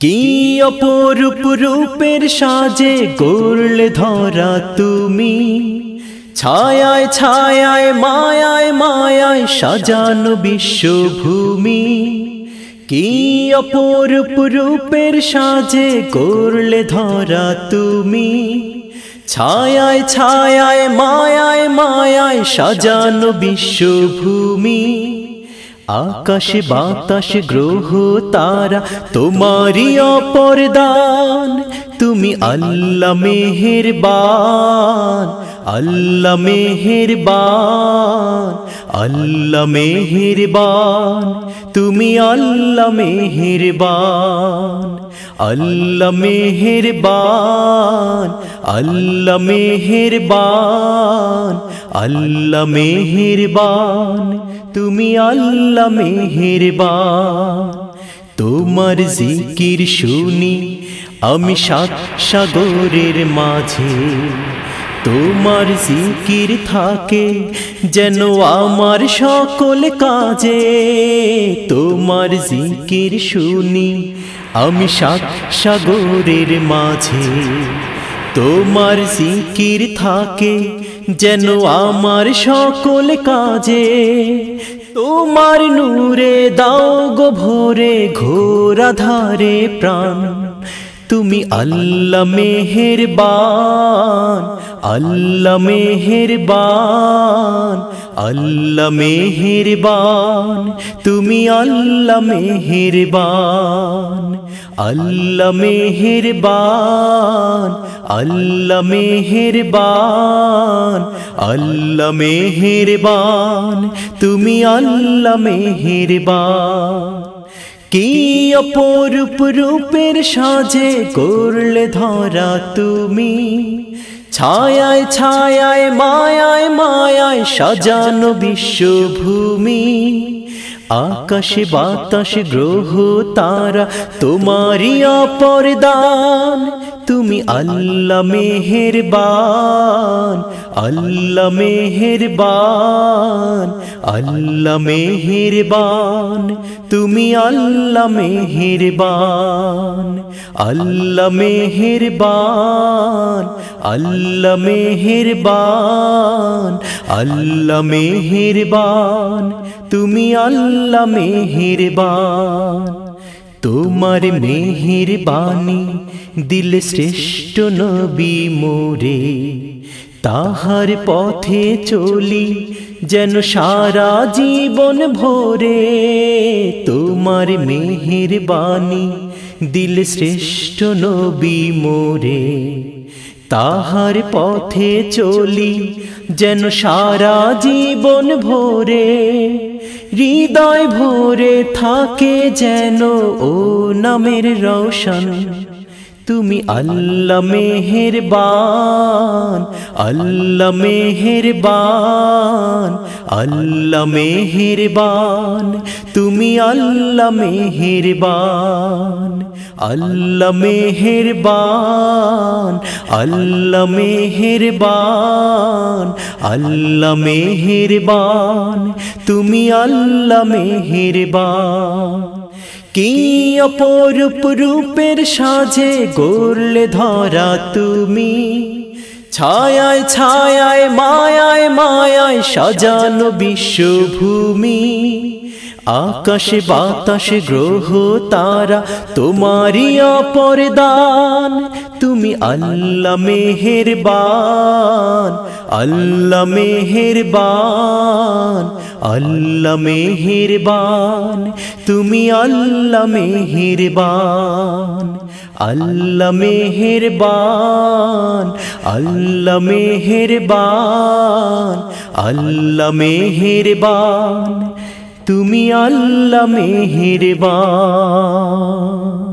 কি অপরূপ রূপের সাজে গড়লে ধরা তুমি? ছায়ায় ছায়ায়, মায়ায় মায়ায় সাজানো বিশ্বভূমি। কি অপরূপ রূপের সাজে গড়লে ধরা তুমি? ছায়ায় ছায়ায়, মায়ায় মায়ায় সাজানো বিশ্বভূমি। আকাশে বাতাস গ্রহ তারা, তোমারই অপরদান। তুমি আল্লাহ মেহেরবান আল্লাহ মেহেরবান আল্লাহ মেহেরবান। তুমি আল্লাহ মেহেরবান আল্লাহ মেহেরবান আল্লাহ মেহেরবান। আল্লাহ মেহেরবান, তুমি আল্লাহ মেহেরবান। তোমার জিকির শুনি আমি সাত সাগরের মাঝে। তোমার জিকির থাকে যেন আমার সকল কাজে। তোমার জিকির শুনি আমি সাত সাগরের মাঝে। তোমার জিকির থাকে যেন আমার সকল কাজে তোমার নূরে দাও গো ভোরে ঘোরা ধারে প্রাণ। তুমি আল্লাহ মেহেরবান। আল্লাহ মেহেরবান আল্লাহ মেহেরবান, তুমি আল্লাহ মেহেরবান আল্লাহ মেহেরবান আল্লাহ মেহেরবান আল্লাহ মেহেরবান, তুমি আল্লাহ মেহেরবান। কি অপরূপ রূপের সাজে করলে ধরা তুমি? ছায়ায় ছায়ায় মায়ায় মায়ায় সাজানো বিশ্বভূমি। আকাশে বাতাস গ্রহ তারা তোমারই অপরদান তুমি আল্লাহ মেহেরবান আল্লাহ মেহেরবান আল্লাহ মেহেরবান। তুমি আল্লাহ মেহেরবান আল্লাহ মেহেরবান আল্লাহ মেহেরবান আল্লাহ মেহেরবান। তুমি আল্লাহ মেহেরবান। তোমার মেহেরবানি দিল শ্রেষ্ঠ নবী মোরে। তাহার পথে চলি যেন সারা জীবন ভোরে। তোমার মেহেরবানি দিল শ্রেষ্ঠ নবী মোরে। তাহার পথে চলি যেন সারা জীবন ভোরে। হৃদয় ভোরে থাকে যেন ও নামের রৌশন। তুমি আল্লাহ মেহেরবান আল্লাহ মেহেরবান আল্লাহ মেহেরবান। তুমি আল্লাহ মেহেরবান। আল্লাহ মেহেরবান আল্লাহ মেহেরবান আল্লাহ মেহেরবান, তুমি আল্লাহ মেহেরবান। কি অপরূপ রূপের সাজে গড়লে ধরা তুমি? ছায়ায় ছায়ায়, মায়ায় মায়ায় সাজানো বিশ্বভূমি। আকাশে বাতাসে গ্রহ তারা, তোমারই অপরদান। তুমি আল্লাহ মেহেরবান আল্লাহ মেহেরবান আল্লাহ মেহেরবান। তুমি আল্লাহ মেহেরবান আল্লাহ মেহেরবান আল্লাহ মেহেরবান আল্লাহ মেহেরবান। তুমি আল্লাহ মেহেরবান।